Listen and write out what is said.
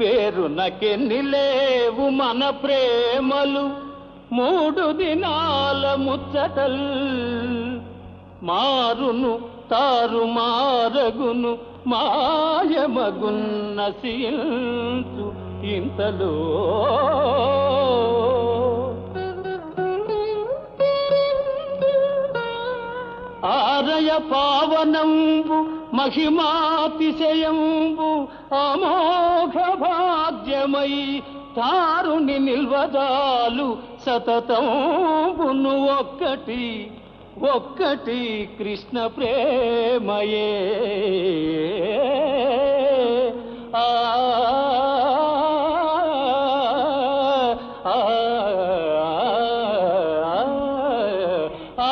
పేరునకెన్ని లేవు మన ప్రేమలు. మూడు దినాల ముచ్చటల్. మారును తారు మారగును మాయమగున్న సీల్చు ఇంతలో. ఆరయ పావనంబు మహిమాతిశయంబు అమోఘ తారమై తారుణి నిల్వదాలు సతతం ఒక్కటి ఒక్కటి కృష్ణ ప్రేమయే ఆ ఆ